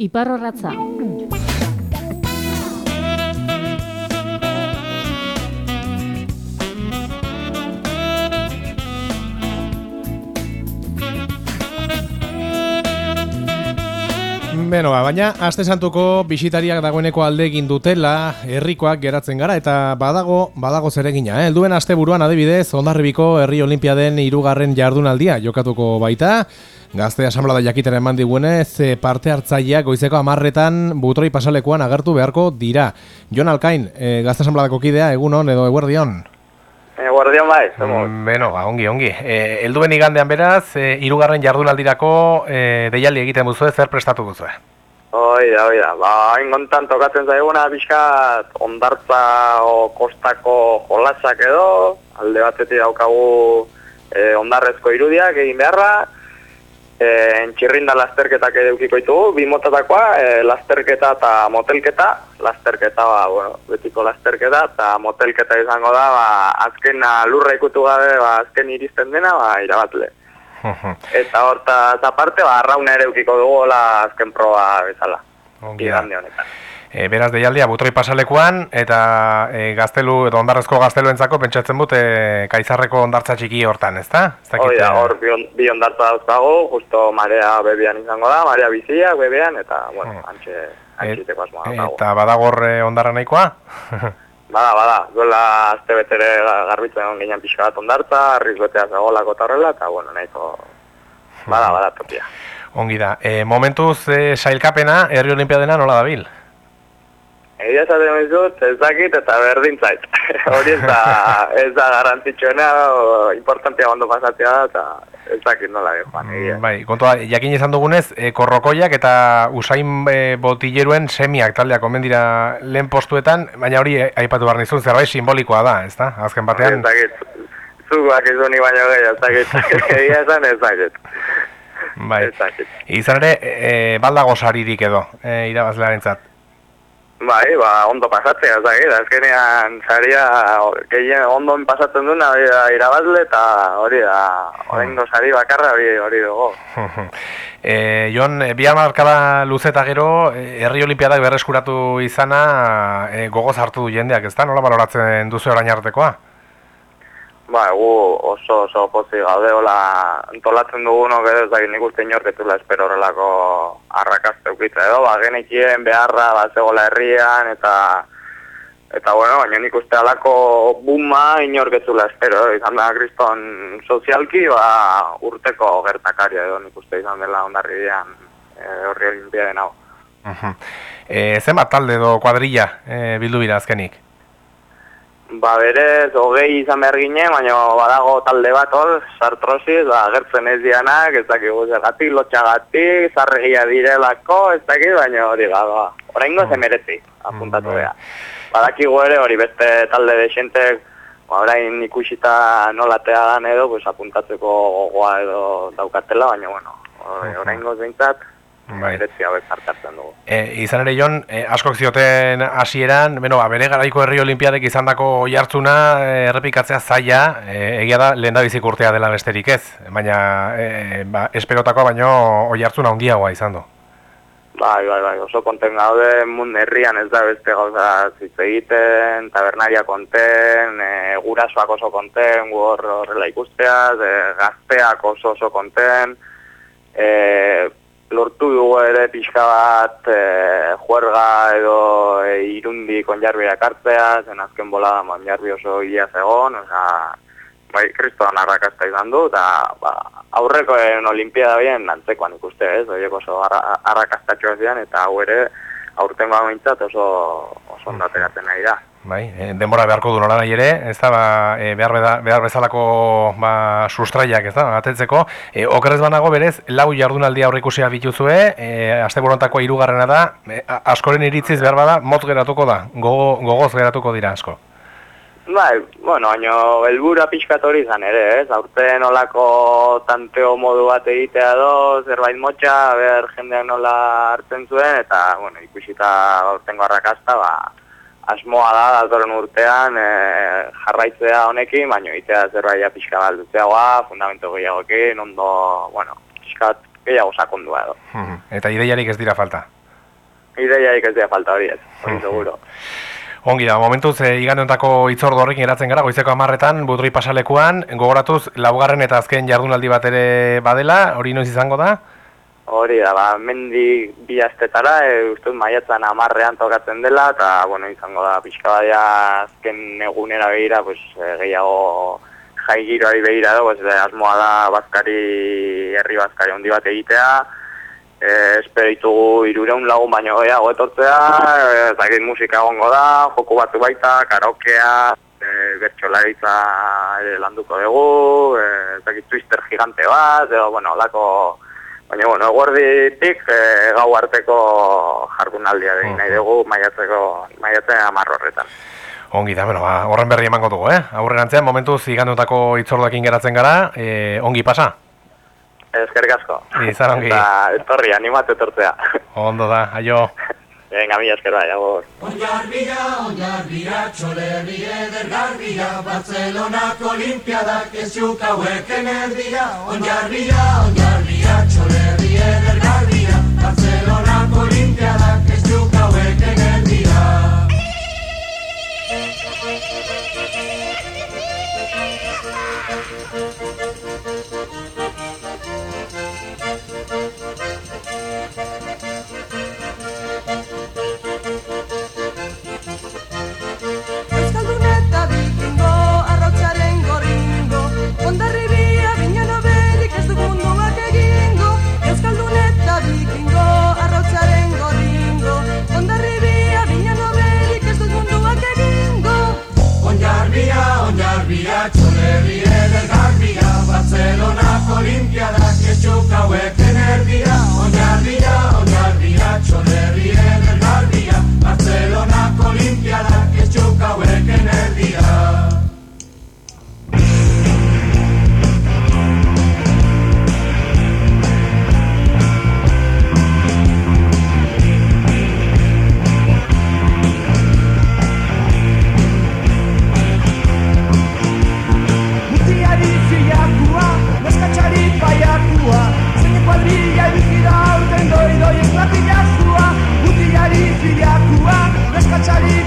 Iparrorratza. Beno, ba, baina aste santuko bisitariak dagoeneko alde egin dutela herrikoak geratzen gara eta badago badago zeregina, eh? Helduen asteburuan adibidez Hondarribiko Herri Olimpiaden hirugarren jardunaldia jokatuko baita. Gazte asamblada jakitera eman diguenez, e, parte hartzaileak goizeko amarretan butroi pasalekoan agertu beharko dira. Jon Alkain, e, gazte asambladako kidea, egun hon edo eguerdion? Eguerdion bai, zemuz. Mm, Beno, ba, ongi, ongi. E, Elduen igandean beraz, e, hirugarren jardunaldirako e, deialdi egiten duzu zer prestatu duzu? Hoi da, hoi da. Ba, ingontan tokatzen zaiguna pixkat ondartza o kostako jolasak edo, alde batetik daukagu e, ondarrezko irudiak egin beharra, e, entxirrinda lasterketak edukiko ditugu, bi motatakoa, e, lasterketa eta motelketa, lasterketa, ba, bueno, betiko lasterketa, eta motelketa izango da, ba, azken lurra ikutu gabe, ba, azken iristen dena, ba, irabatle. Eta hortaz aparte, ba, arrauna ere eukiko dugu hola azken proba bezala. Ongi honetan. E, beraz deialdia butroi pasalekuan eta e, gaztelu edo ondarrezko gazteluentzako pentsatzen dut e, kaizarreko ondartza txiki hortan, ezta? Ez dakit, Hoi da, e, hor bi, on- bi ondartza dauzkagu, justo marea bebean izango da, marea biziak bebean, eta, bueno, Hmm. antxe, antxiteko asmoa daukagu. Eta badagor e, ondarra nahikoa? Bada, bada, duela azte betere garbitzen egon ginen pixka bat ondartza, arriz betea zagolako eta horrela, eta, bueno, nahiko, bada, bada tokia. Ongi da. E, momentuz e, sailkapena Herri Olimpiadena nola dabil? Egia esaten dizut, ez dakit eta berdin zait. Hori ez da, ez da garrantzitsuena, o, importantea ondo pasatzea da, eta ez dakit nola de joan, egia. Bai, kontua, jakin izan dugunez, e, korrokoiak eta usain e, botilleruen semiak taldeak omen dira lehen postuetan, baina hori e, aipatu behar nizun, zerbait simbolikoa da, ezta? Azken batean, Ez dakit, zuguak izuni baino gehiago, ez dakit. Egia esan ez dakit. bai. Ez. Izan ere, e, baldago saririk edo, e, irabazlearentzat. Bai, ba, ondo pasatzea, ez dakit, azkenean saria gehien ondo pasatzen duena hori da irabazle eta hori da, horrengo sari bakarra hori hori dugu. e, Jon, e, bi hamarkada luze eta gero, e, Herri Olimpiadak berreskuratu izana e, gogoz hartu du jendeak, ezta? Nola baloratzen duzu orain artekoa? Ba, gu oso oso pozik gaude, hola, antolatzen dugunok edo ez dakit nik uste inork ez duela espero horrelako arrakazte ukitza edo, ba, genekien beharra, ba, zegoela herrian, eta, eta bueno, baina nik uste alako buma inork ez duela espero, izan da kriston sozialki, ba, urteko gertakaria edo nik uste izan dela ondarribian e, horri olimpiaden hau. Mhm. E, zenbat talde edo kuadrilla e, bildu bira azkenik? Ba berez, hogei izan behar ginen, baina badago talde bat hor, sartrosiz, ba, agertzen ez dianak, ez dakigu zergatik, lotxagatik, zarregia direlako, ez dakit, baina hori ga, ba, oraingo Mm. zemereti, apuntatu Mm, bai. beha. Badakigu ere hori beste talde desentek, ba, orain ikusita nolatea dan edo, pues, apuntatzeko gogoa edo daukatela, baina, bueno, hori- Mhm. Bai. merezi hauek hartartzen dugu. E, izan ere Jon, e, askok zioten hasieran, beno, ba, bere garaiko herri olimpiadek izandako jartzuna e, errepikatzea zaila, e, egia da lehen urtea dela besterik ez, baina e, ba, esperotakoa baino oi hartzuna handiagoa izan du. Bai, bai, bai, oso konten gaude, mun herrian ez da beste gauza hitz egiten, tabernaria konten, e, gurasoak oso konten, gu hor horrela ikusteaz, e, gazteak oso oso konten, e, lortu dugu ere pixka bat e, juerga edo e, irundi konjarbiak hartzea, zen azken bolada monjarbi oso ia zegon, oza, bai, kristoan arrakazta izan du, eta ba, aurrekoen olimpiada bien antzekoan ikuste, ez, horiek oso arra, arrakastatxoa zian, eta hau ere aurten mintzat oso, oso ondateratzen nahi da. Bai, e, denbora beharko du nola nahi ere, ez da, ba, e, behar, behar bezalako ba, sustraiak, ez da, atetzeko. E, okerrez banago berez, lau jardunaldi aurrikusia bituzue, e, aste borontakoa irugarrena da, e, askoren iritziz behar bada, motz geratuko da, gogo, gogoz geratuko dira asko. Bai, bueno, baino helbura pixkat hori izan ere, ez? Aurten olako tanteo modu bat egitea do, zerbait motxa, ber jendeak nola hartzen zuen, eta, bueno, ikusita aurtengo arrakasta, ba, asmoa da, datorren urtean, e, jarraitzea honekin, baino egitea zerbait pixka bat dutzeagoa, fundamento gehiagokin, ondo, bueno, pixkat gehiago sakondua edo. Eta ideiarik ez dira falta. Ideiaik ez dira falta hori ez, hori seguro. Ongi da, momentuz e, igandeontako itzordu horrekin eratzen gara, goizeko amarretan, budroi pasalekuan, gogoratuz, laugarren eta azken jardunaldi bat ere badela, hori noiz izango da? Hori da, ba, mendi bi astetara, e, ustuz maiatzen amarrean tokatzen dela, eta, bueno, izango da, pixka badia azken egunera behira, pues, e, gehiago jai giroari behira da, pues, asmoa da, bazkari, herri bazkari handi bat egitea, eh espero ditugu 300 lagun baino gehiago etortzea, ez musika egongo da, joko batu baita, karaokea, bertsolaritza ere landuko dugu, eh ez twister gigante bat, edo bueno, lako baina bueno, guarditik eh, gau arteko jardunaldia egin nahi dugu maiatzeko maiatzen 10 horretan. Ongi da, bueno, ba, horren berri emango dugu, eh? Aurrerantzean momentu zigandutako itzordoekin geratzen gara, eh, ongi pasa. Ezkerrik asko. Izan ongi. Eta etorri, animatu etortzea. Ondo da, aio. Venga, mi esker bai, agur. Onjarbia, onjarbia, txolerri edergarbia, Barcelonako olimpiadak ez jukauek enerdia. Onjarbia, onjarbia, txolerri edergarbia,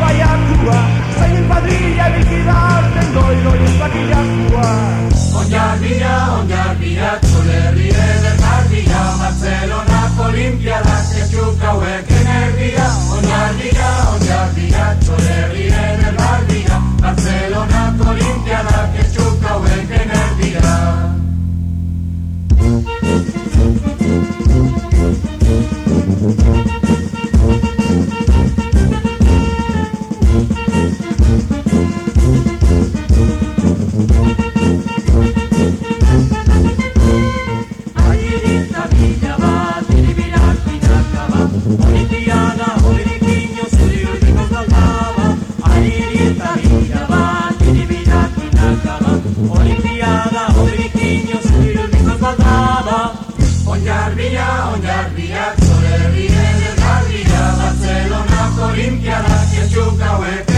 paiakua Zein kuadrilla ibikira aurten Olimpiada, jest ciągałek.